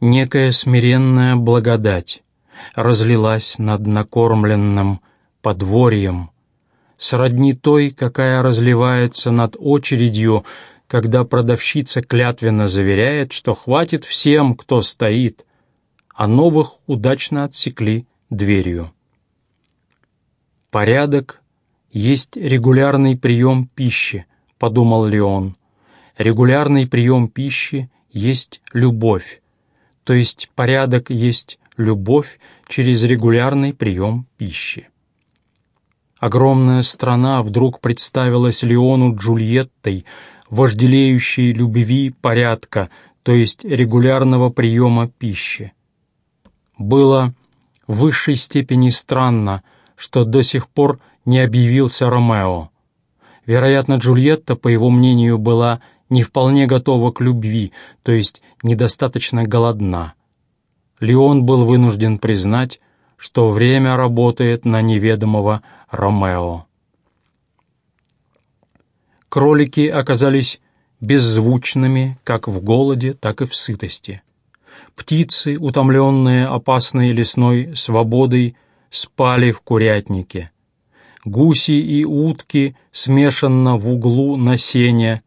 некая смиренная благодать разлилась над накормленным подворьем, сродни той, какая разливается над очередью, когда продавщица клятвенно заверяет, что хватит всем, кто стоит, а новых удачно отсекли дверью. «Порядок есть регулярный прием пищи», — подумал Леон. «Регулярный прием пищи есть любовь, то есть порядок есть любовь через регулярный прием пищи». Огромная страна вдруг представилась Леону Джульеттой, вожделеющей любви порядка, то есть регулярного приема пищи. Было в высшей степени странно, что до сих пор не объявился Ромео. Вероятно, Джульетта, по его мнению, была не вполне готова к любви, то есть недостаточно голодна. Леон был вынужден признать, что время работает на неведомого Ромео. Кролики оказались беззвучными как в голоде, так и в сытости. Птицы, утомленные опасной лесной свободой, спали в курятнике. Гуси и утки смешанно в углу на сене,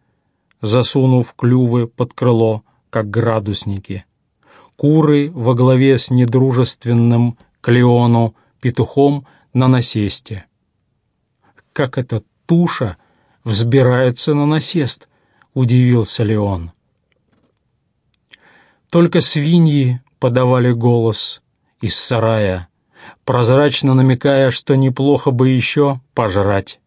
засунув клювы под крыло, как градусники. Куры во главе с недружественным Клеону петухом на насесте. Как эта туша взбирается на насест, удивился Леон. Только свиньи подавали голос из сарая, прозрачно намекая, что неплохо бы еще пожрать.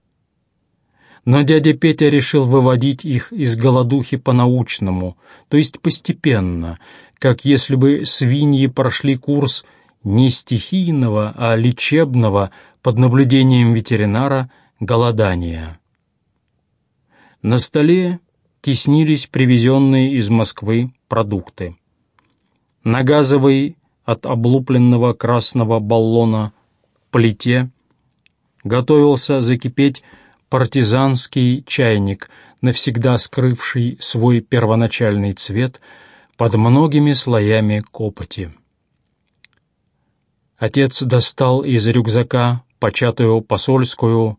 Но дядя Петя решил выводить их из голодухи по-научному, то есть постепенно, как если бы свиньи прошли курс не стихийного, а лечебного под наблюдением ветеринара голодания. На столе теснились привезенные из Москвы продукты. На газовой от облупленного красного баллона плите готовился закипеть партизанский чайник, навсегда скрывший свой первоначальный цвет под многими слоями копоти. Отец достал из рюкзака початую посольскую,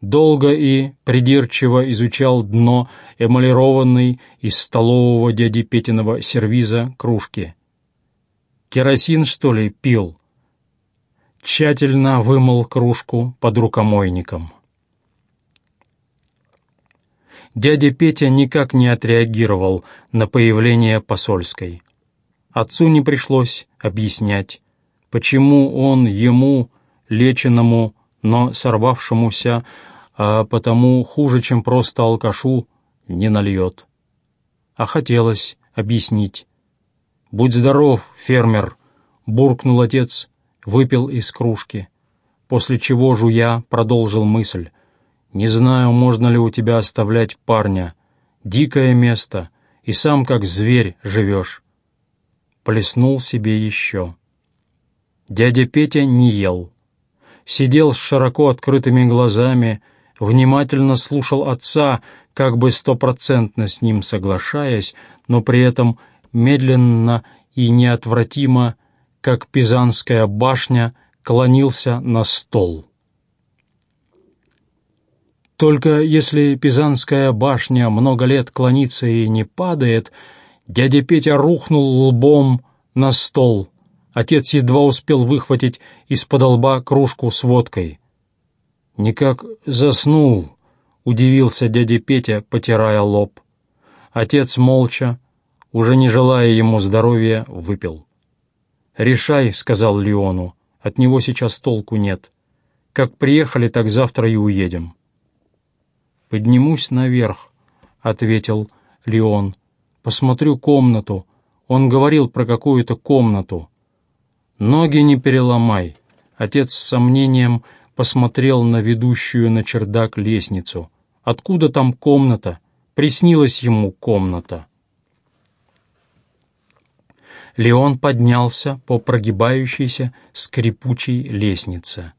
долго и придирчиво изучал дно эмалированной из столового дяди Петиного сервиза кружки. Керосин, что ли, пил? Тщательно вымыл кружку под рукомойником. Дядя Петя никак не отреагировал на появление посольской. Отцу не пришлось объяснять, почему он ему, леченному, но сорвавшемуся, а потому хуже, чем просто алкашу, не нальет. А хотелось объяснить. «Будь здоров, фермер!» — буркнул отец, выпил из кружки, после чего, жуя, продолжил мысль. «Не знаю, можно ли у тебя оставлять парня. Дикое место, и сам как зверь живешь». Плеснул себе еще. Дядя Петя не ел. Сидел с широко открытыми глазами, внимательно слушал отца, как бы стопроцентно с ним соглашаясь, но при этом медленно и неотвратимо, как Пизанская башня, клонился на стол. Только если Пизанская башня много лет клонится и не падает, дядя Петя рухнул лбом на стол — Отец едва успел выхватить из-под лба кружку с водкой. «Никак заснул», — удивился дядя Петя, потирая лоб. Отец молча, уже не желая ему здоровья, выпил. «Решай», — сказал Леону, — «от него сейчас толку нет. Как приехали, так завтра и уедем». «Поднимусь наверх», — ответил Леон. «Посмотрю комнату. Он говорил про какую-то комнату». «Ноги не переломай!» Отец с сомнением посмотрел на ведущую на чердак лестницу. «Откуда там комната?» Приснилась ему комната. Леон поднялся по прогибающейся скрипучей лестнице.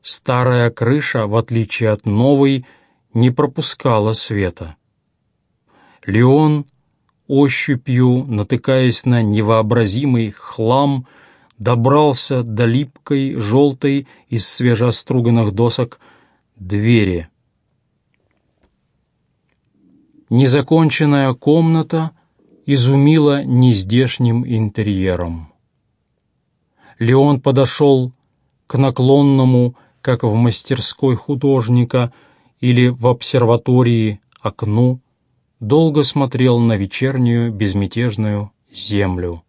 Старая крыша, в отличие от новой, не пропускала света. Леон ощупью, натыкаясь на невообразимый хлам, добрался до липкой, желтой из свежеоструганных досок двери. Незаконченная комната изумила нездешним интерьером. Леон подошел к наклонному, как в мастерской художника или в обсерватории, окну, долго смотрел на вечернюю безмятежную землю.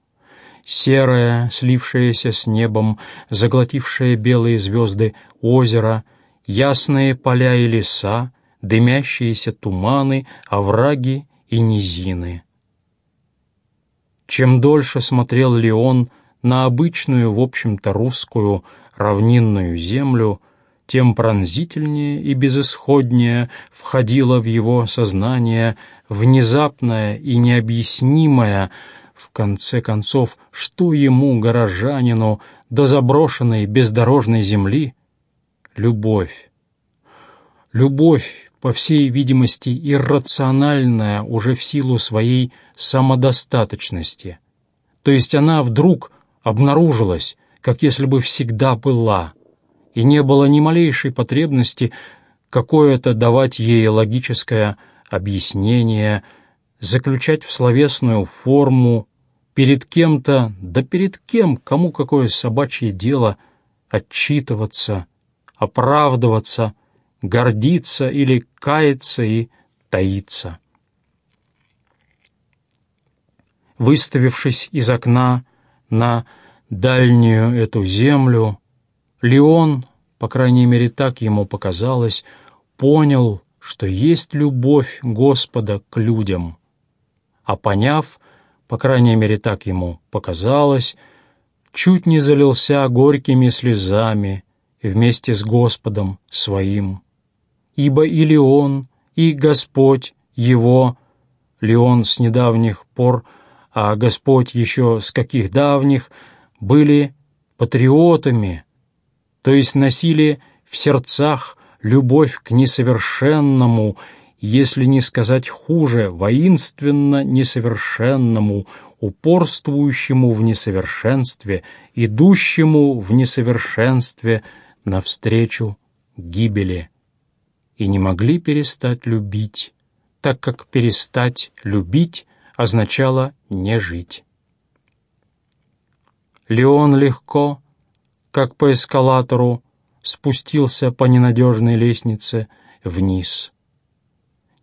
Серое, слившееся с небом, заглотившее белые звезды озеро, ясные поля и леса, дымящиеся туманы, овраги и низины. Чем дольше смотрел Леон на обычную, в общем-то, русскую равнинную землю, тем пронзительнее и безысходнее входило в его сознание внезапное и необъяснимое, в конце концов, что ему, горожанину, до заброшенной бездорожной земли? Любовь. Любовь, по всей видимости, иррациональная уже в силу своей самодостаточности. То есть она вдруг обнаружилась, как если бы всегда была, и не было ни малейшей потребности какое-то давать ей логическое объяснение, заключать в словесную форму, перед кем-то, да перед кем, кому какое собачье дело, отчитываться, оправдываться, гордиться или каяться и таиться. Выставившись из окна на дальнюю эту землю, Леон, по крайней мере так ему показалось, понял, что есть любовь Господа к людям, а поняв, по крайней мере так ему показалось, чуть не залился горькими слезами вместе с Господом своим. Ибо и Леон, и Господь его, Леон с недавних пор, а Господь еще с каких давних — были патриотами, то есть носили в сердцах любовь к несовершенному, если не сказать хуже, воинственно несовершенному, упорствующему в несовершенстве, идущему в несовершенстве навстречу гибели, и не могли перестать любить, так как перестать любить означало не жить. Леон легко, как по эскалатору, спустился по ненадежной лестнице вниз.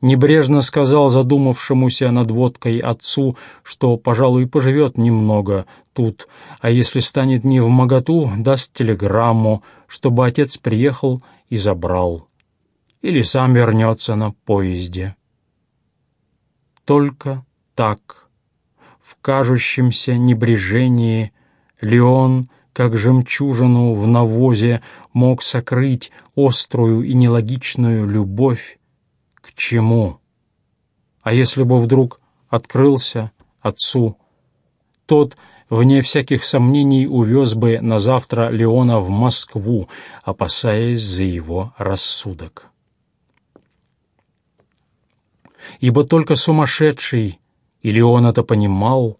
Небрежно сказал задумавшемуся над водкой отцу, что, пожалуй, поживет немного тут, а если станет не в моготу, даст телеграмму, чтобы отец приехал и забрал. Или сам вернется на поезде. Только так, в кажущемся небрежении, Леон, как жемчужину в навозе, мог сокрыть острую и нелогичную любовь к чему? А если бы вдруг открылся отцу, тот, вне всяких сомнений, увез бы на завтра Леона в Москву, опасаясь за его рассудок. Ибо только сумасшедший, и Леон это понимал,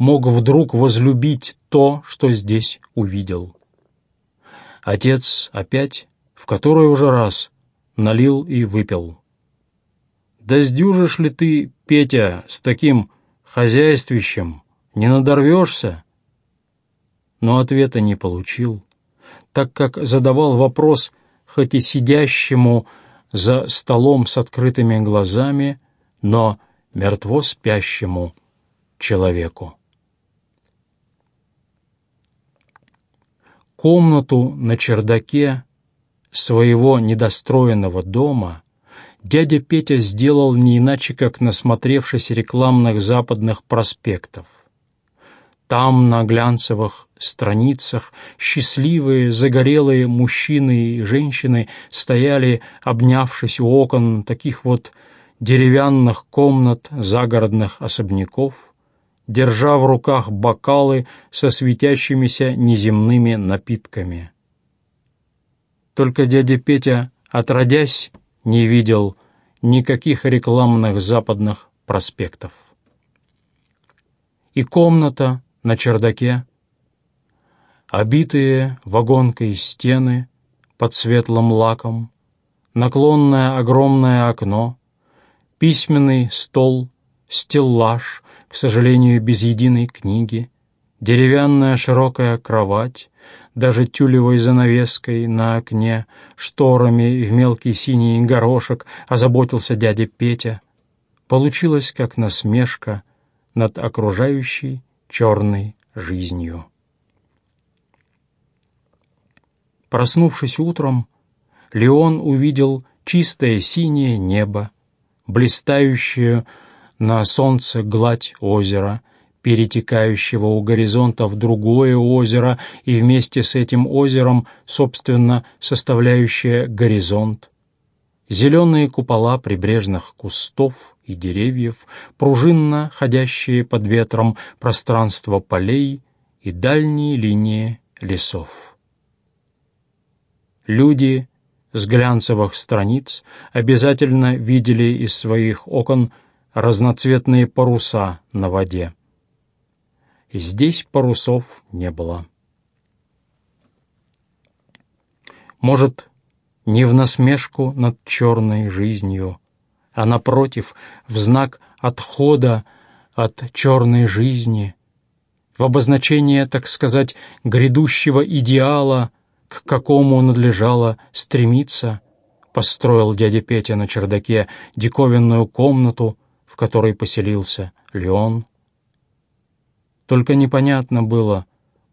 мог вдруг возлюбить то, что здесь увидел. Отец опять, в который уже раз, налил и выпил. «Да сдюжишь ли ты, Петя, с таким хозяйствищем? Не надорвешься?» Но ответа не получил, так как задавал вопрос, хоть и сидящему за столом с открытыми глазами, но мертво спящему человеку. Комнату на чердаке своего недостроенного дома дядя Петя сделал не иначе, как насмотревшись рекламных западных проспектов. Там, на глянцевых страницах, счастливые, загорелые мужчины и женщины стояли, обнявшись у окон таких вот деревянных комнат загородных особняков, держа в руках бокалы со светящимися неземными напитками. Только дядя Петя, отродясь, не видел никаких рекламных западных проспектов. и комната на чердаке, обитые вагонкой стены под светлым лаком, наклонное огромное окно, письменный стол, стеллаж, к сожалению, без единой книги, деревянная широкая кровать, даже тюлевой занавеской на окне, шторами в мелкий синий горошек озаботился дядя Петя. Получилось как насмешка над окружающей черной жизнью. Проснувшись утром, Леон увидел чистое синее небо, блистающую на солнце гладь озера, перетекающего у горизонта в другое озеро и вместе с этим озером, собственно, составляющее горизонт. Зеленые купола прибрежных кустов и деревьев, пружинно ходящие под ветром пространство полей и дальние линии лесов. Люди с глянцевых страниц обязательно видели из своих окон разноцветные паруса на воде. Здесь парусов не было. Может, не в насмешку над черной жизнью, а напротив, в знак отхода от черной жизни, в обозначение, так сказать, грядущего идеала, к какому надлежало стремиться, построил дядя Петя на чердаке диковинную комнату, которой поселился Леон. Только непонятно было,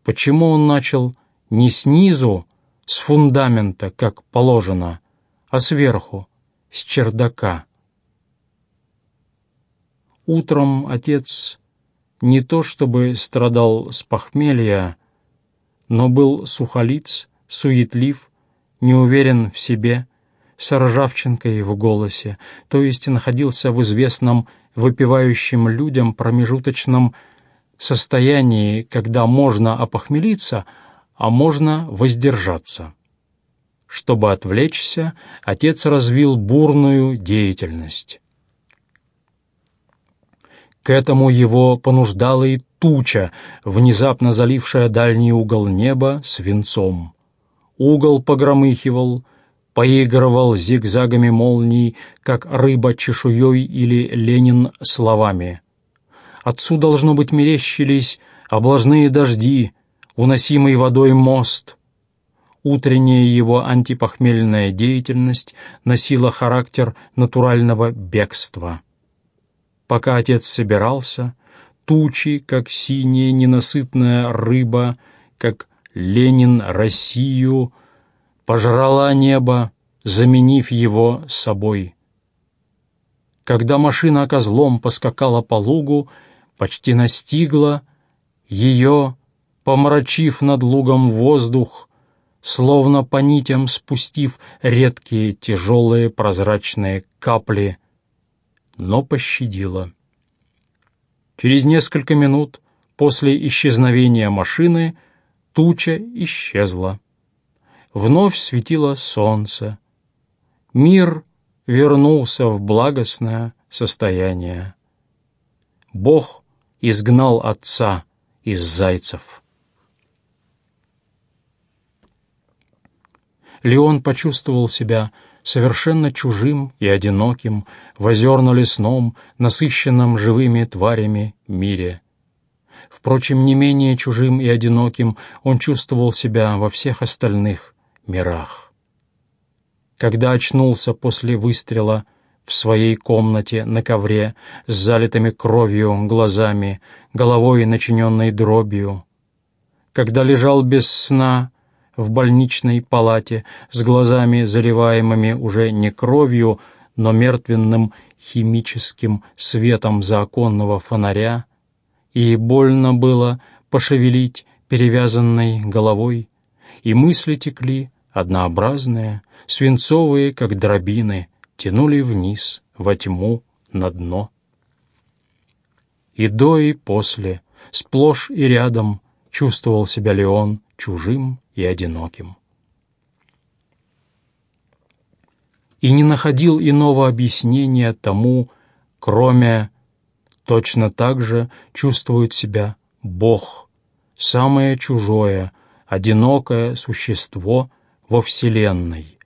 почему он начал не снизу, с фундамента, как положено, а сверху, с чердака. Утром отец не то чтобы страдал с похмелья, но был сухолиц, суетлив, неуверен в себе, с ржавчинкой в голосе, то есть находился в известном выпивающим людям промежуточном состоянии, когда можно опохмелиться, а можно воздержаться. Чтобы отвлечься, отец развил бурную деятельность. К этому его понуждала и туча, внезапно залившая дальний угол неба свинцом угол погромыхивал, поигрывал зигзагами молний, как рыба чешуей или Ленин словами. Отцу, должно быть, мерещились облажные дожди, уносимый водой мост. Утренняя его антипохмельная деятельность носила характер натурального бегства. Пока отец собирался, тучи, как синяя ненасытная рыба, как Ленин Россию пожрала небо, заменив его собой. Когда машина козлом поскакала по лугу, почти настигла ее, помрачив над лугом воздух, словно по нитям спустив редкие тяжелые прозрачные капли, но пощадила. Через несколько минут после исчезновения машины туча исчезла. Вновь светило солнце. Мир вернулся в благостное состояние. Бог изгнал отца из зайцев. Леон почувствовал себя совершенно чужим и одиноким в озерно-лесном, насыщенном живыми тварями мире — Впрочем, не менее чужим и одиноким он чувствовал себя во всех остальных мирах. Когда очнулся после выстрела в своей комнате на ковре с залитыми кровью глазами, головой начиненной дробью, когда лежал без сна в больничной палате с глазами, заливаемыми уже не кровью, но мертвенным химическим светом законного фонаря, и больно было пошевелить перевязанной головой, и мысли текли, однообразные, свинцовые, как дробины, тянули вниз, во тьму, на дно. И до, и после, сплошь и рядом чувствовал себя Леон чужим и одиноким. И не находил иного объяснения тому, кроме точно так же чувствует себя Бог, самое чужое, одинокое существо во Вселенной.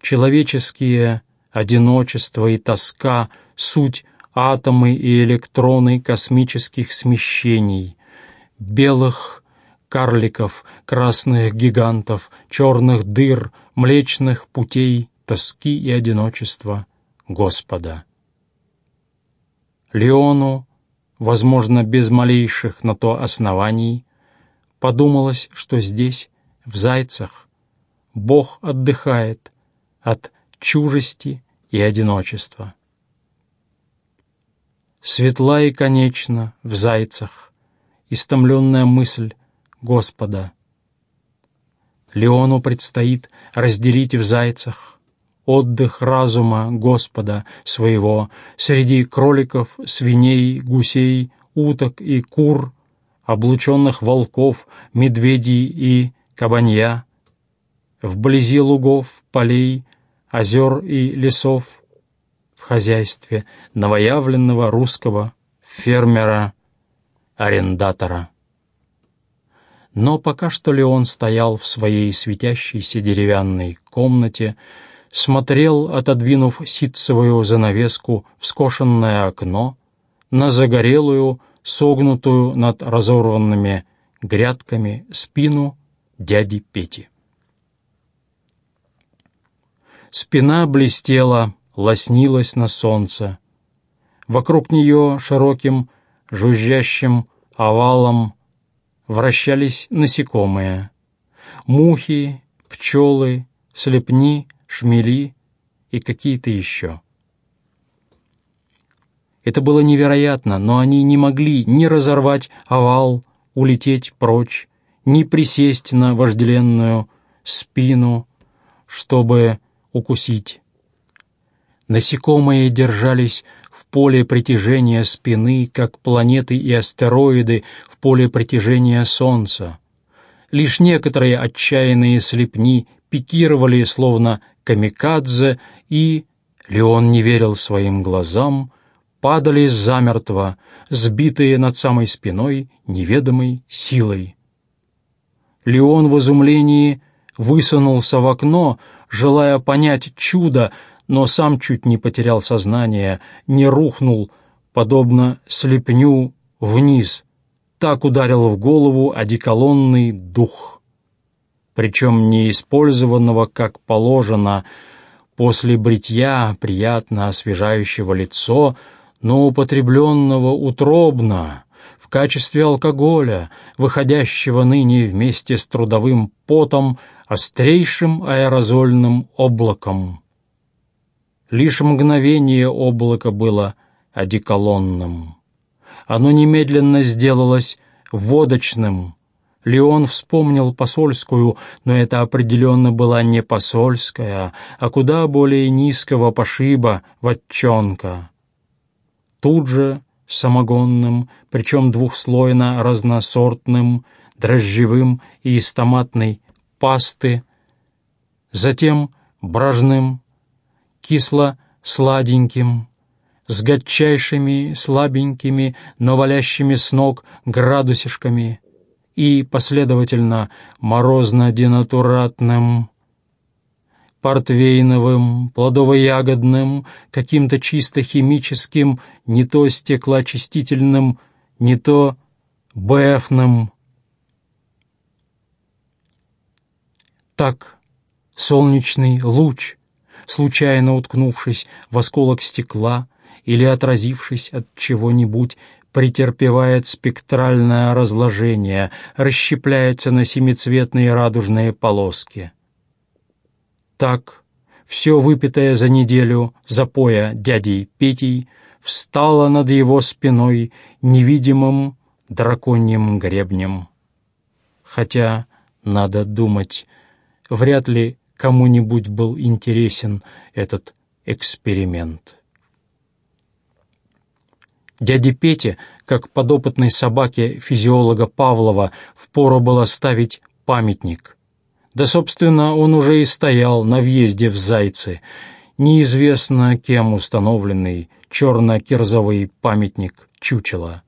Человеческие одиночество и тоска — суть атомы и электроны космических смещений, белых карликов, красных гигантов, черных дыр, млечных путей, тоски и одиночества Господа. Леону, возможно, без малейших на то оснований, подумалось, что здесь, в Зайцах, Бог отдыхает от чужести и одиночества. Светла и конечна в Зайцах истомленная мысль Господа. Леону предстоит разделить в Зайцах отдых разума Господа своего среди кроликов, свиней, гусей, уток и кур, облученных волков, медведей и кабанья, вблизи лугов, полей, озер и лесов, в хозяйстве новоявленного русского фермера-арендатора. Но пока что Леон стоял в своей светящейся деревянной комнате, смотрел, отодвинув ситцевую занавеску в скошенное окно, на загорелую, согнутую над разорванными грядками спину дяди Пети. Спина блестела, лоснилась на солнце. Вокруг нее широким, жужжащим овалом вращались насекомые. Мухи, пчелы, слепни — шмели и какие-то еще. Это было невероятно, но они не могли ни разорвать овал, улететь прочь, ни присесть на вожделенную спину, чтобы укусить. Насекомые держались в поле притяжения спины, как планеты и астероиды в поле притяжения Солнца. Лишь некоторые отчаянные слепни пикировали, словно камикадзе, и, Леон не верил своим глазам, падали замертво, сбитые над самой спиной неведомой силой. Леон в изумлении высунулся в окно, желая понять чудо, но сам чуть не потерял сознание, не рухнул, подобно слепню, вниз. Так ударил в голову одеколонный дух причем не использованного как положено после бритья, приятно освежающего лицо, но употребленного утробно, в качестве алкоголя, выходящего ныне вместе с трудовым потом, острейшим аэрозольным облаком. Лишь мгновение облака было одеколонным. Оно немедленно сделалось водочным, Леон вспомнил посольскую, но это определенно была не посольская, а куда более низкого пошиба ватчонка. Тут же самогонным, причем двухслойно разносортным, дрожжевым и из томатной пасты, затем бражным, кисло-сладеньким, с гадчайшими, слабенькими, но валящими с ног градусишками — и, последовательно, морозно-денатуратным, портвейновым, плодово-ягодным, каким-то чисто химическим, не то стеклоочистительным, не то БФным. Так солнечный луч, случайно уткнувшись в осколок стекла или отразившись от чего-нибудь, претерпевает спектральное разложение, расщепляется на семицветные радужные полоски. Так все выпитое за неделю запоя дядей Петей встало над его спиной невидимым драконьим гребнем. Хотя, надо думать, вряд ли кому-нибудь был интересен этот эксперимент. Дяде Пете, как подопытной собаке физиолога Павлова, впору было ставить памятник. Да, собственно, он уже и стоял на въезде в Зайцы, неизвестно кем установленный, черно-кирзовый памятник чучела.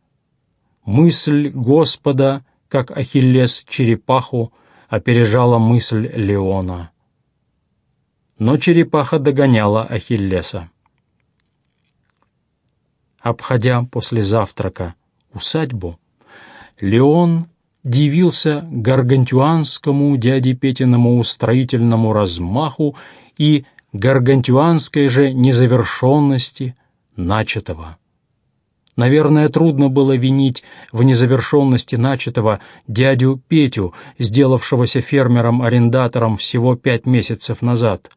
Мысль Господа, как Ахиллес черепаху, опережала мысль Леона. Но черепаха догоняла Ахиллеса. Обходя после завтрака усадьбу, Леон дивился гаргантюанскому дяде Петиному строительному размаху и гаргантюанской же незавершенности начатого. Наверное, трудно было винить в незавершенности начатого дядю Петю, сделавшегося фермером-арендатором всего пять месяцев назад.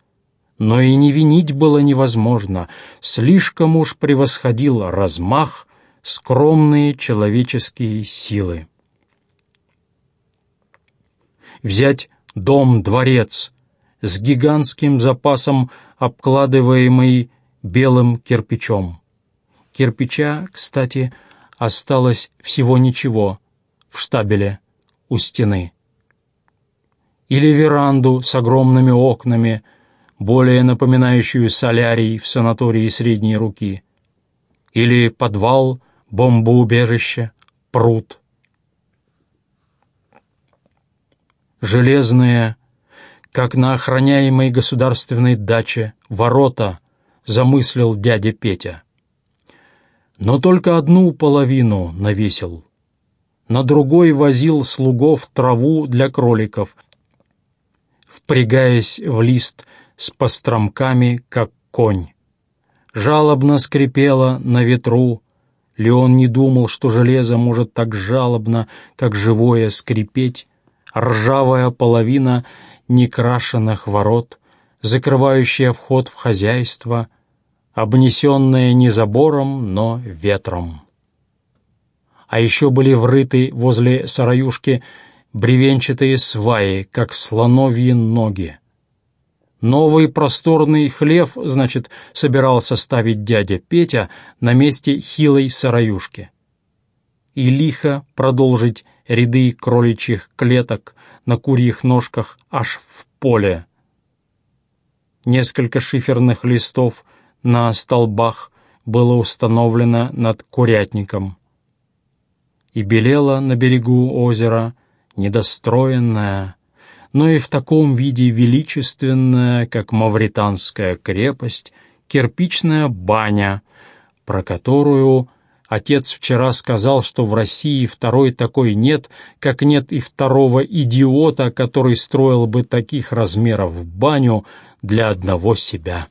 Но и не винить было невозможно, слишком уж превосходил размах скромные человеческие силы. Взять дом-дворец с гигантским запасом, обкладываемый белым кирпичом. Кирпича, кстати, осталось всего ничего в штабеле у стены. Или веранду с огромными окнами, более напоминающую солярий в санатории средней руки. Или подвал, бомбоубежище, пруд. Железные, как на охраняемой государственной даче, ворота замыслил дядя Петя но только одну половину навесил. На другой возил слугов траву для кроликов, впрягаясь в лист с постромками, как конь. Жалобно скрипело на ветру, Леон не думал, что железо может так жалобно, как живое, скрипеть, ржавая половина некрашенных ворот, закрывающая вход в хозяйство — обнесенное не забором, но ветром. А еще были врыты возле сараюшки бревенчатые сваи, как слоновьи ноги. Новый просторный хлев, значит, собирался ставить дядя Петя на месте хилой сараюшки. И лихо продолжить ряды кроличьих клеток на курьих ножках аж в поле. Несколько шиферных листов на столбах было установлено над курятником. И белела на берегу озера недостроенная, но и в таком виде величественная, как мавританская крепость, кирпичная баня, про которую отец вчера сказал, что в России второй такой нет, как нет и второго идиота, который строил бы таких размеров баню для одного себя.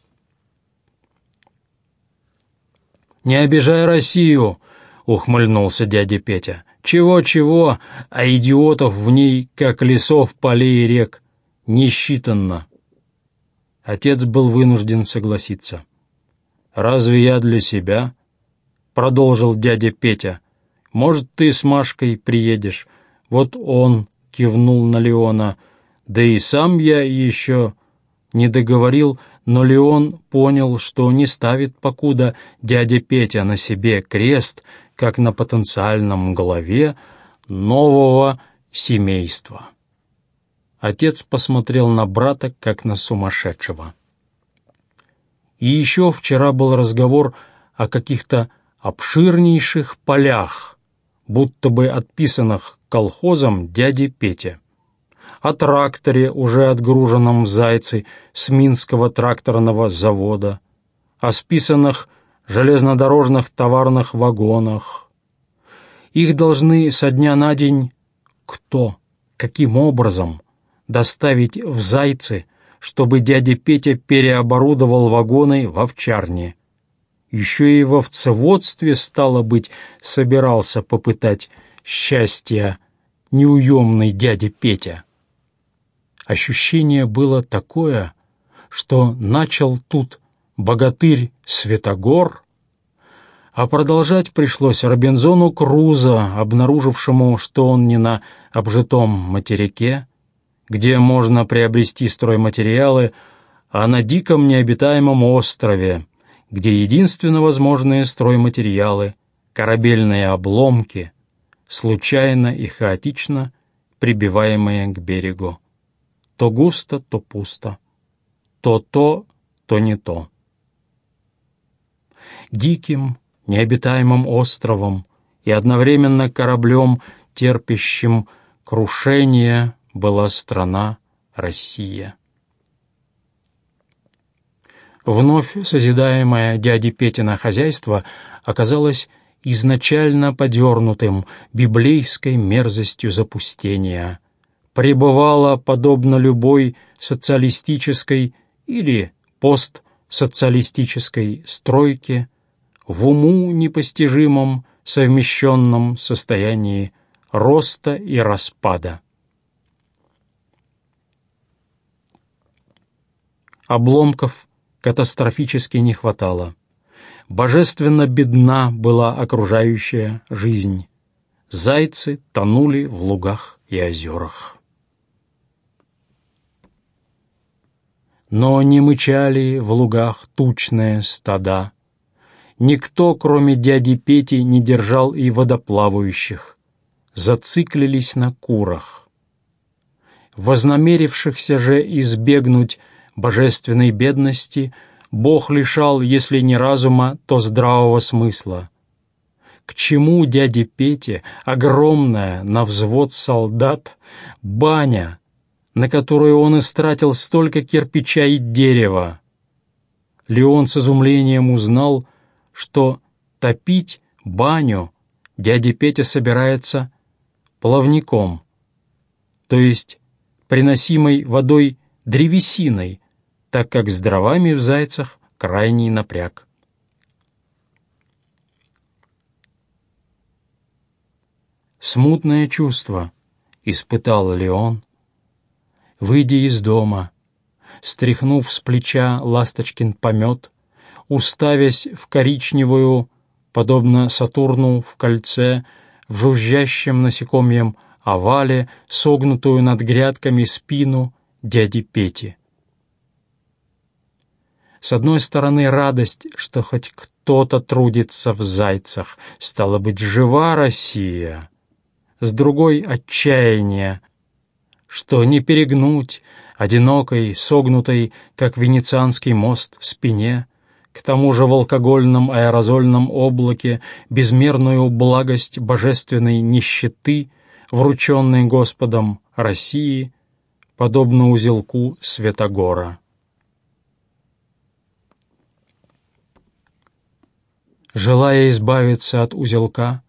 «Не обижай Россию!» — ухмыльнулся дядя Петя. «Чего-чего, а идиотов в ней, как лесов, полей и рек, несчитанно». Отец был вынужден согласиться. «Разве я для себя?» — продолжил дядя Петя. «Может, ты с Машкой приедешь? Вот он кивнул на Леона. Да и сам я еще не договорил, — но Леон понял, что не ставит покуда дядя Петя на себе крест, как на потенциальном главе нового семейства. Отец посмотрел на брата, как на сумасшедшего. И еще вчера был разговор о каких-то обширнейших полях, будто бы отписанных колхозом дяди Петя о тракторе, уже отгруженном в Зайцы с Минского тракторного завода, о списанных железнодорожных товарных вагонах. Их должны со дня на день кто, каким образом доставить в Зайцы, чтобы дядя Петя переоборудовал вагоны в овчарне. Еще и в овцеводстве, стало быть, собирался попытать счастья неуемный дядя Петя. Ощущение было такое, что начал тут богатырь Светогор, а продолжать пришлось Робинзону Крузо, обнаружившему, что он не на обжитом материке, где можно приобрести стройматериалы, а на диком необитаемом острове, где единственно возможные стройматериалы — корабельные обломки, случайно и хаотично прибиваемые к берегу. То густо, то пусто. То то, то не то. диким, необитаемым островом и одновременно кораблем, терпящим крушение, была страна Россия. Вновь созидаемое дяди Петина хозяйство оказалось изначально подернутым библейской мерзостью запустения, пребывало, подобно любой социалистической или постсоциалистической стройке, в уму непостижимом совмещенном состоянии роста и распада. Обломков катастрофически не хватало. Божественно бедна была окружающая жизнь. Зайцы тонули в лугах и озерах. Но не мычали в лугах тучные стада. Никто, кроме дяди Пети, не держал и водоплавающих. Зациклились на курах. Вознамерившихся же избегнуть божественной бедности Бог лишал, если не разума, то здравого смысла. К чему дяде Пете огромная на взвод солдат баня, на которую он истратил столько кирпича и дерева? Леон с изумлением узнал, что топить баню дядя Петя собирается плавником, то есть приносимой водой древесиной, так как с дровами в зайцах крайний напряг. Смутное чувство испытал Леон, выйдя из дома, стряхнув с плеча ласточкин помет, уставясь в коричневую, подобно Сатурну в кольце, в жужжащем насекомьем овале, согнутую над грядками спину дяди Пети. С одной стороны, радость, что хоть кто-то трудится в зайцах, стало быть, жива Россия. С другой — отчаяние, что не перегнуть одинокой, согнутой, как венецианский мост, спине, к тому же в алкогольном аэрозольном облаке безмерную благость божественной нищеты, врученной Господом России, подобно узелку Святогора. Желая избавиться от узелка,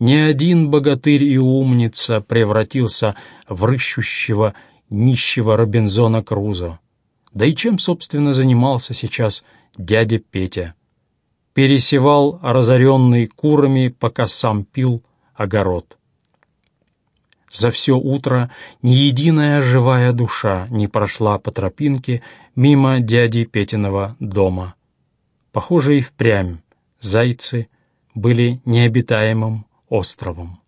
ни один богатырь и умница превратился в рыщущего нищего Робинзона Крузо. Да и чем, собственно, занимался сейчас дядя Петя? Пересевал разоренный курами, пока сам пил огород. За все утро ни единая живая душа не прошла по тропинке мимо дяди Петиного дома. Похоже, и впрямь зайцы были необитаемым островом.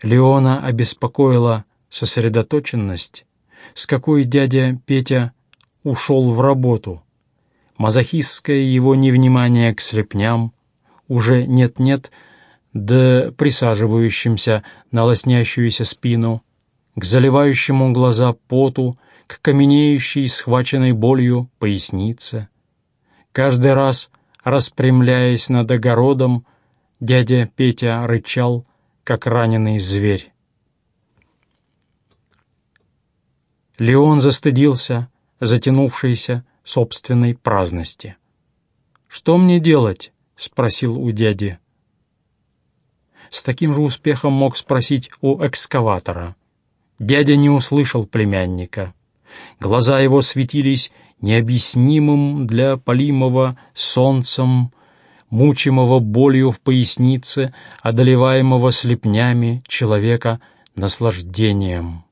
Леона обеспокоила сосредоточенность, с какой дядя Петя ушел в работу. Мазохистское его невнимание к слепням уже нет-нет, да присаживающимся на лоснящуюся спину, к заливающему глаза поту, к каменеющей, схваченной болью пояснице. Каждый раз, распрямляясь над огородом, дядя Петя рычал, как раненый зверь. Леон застыдился, затянувшейся собственной праздности. «Что мне делать?» — спросил у дяди. С таким же успехом мог спросить у экскаватора. Дядя не услышал племянника. Глаза его светились необъяснимым для Полимова солнцем, мучимого болью в пояснице, одолеваемого слепнями человека наслаждением.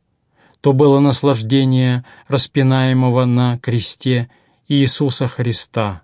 То было наслаждение распинаемого на кресте Иисуса Христа,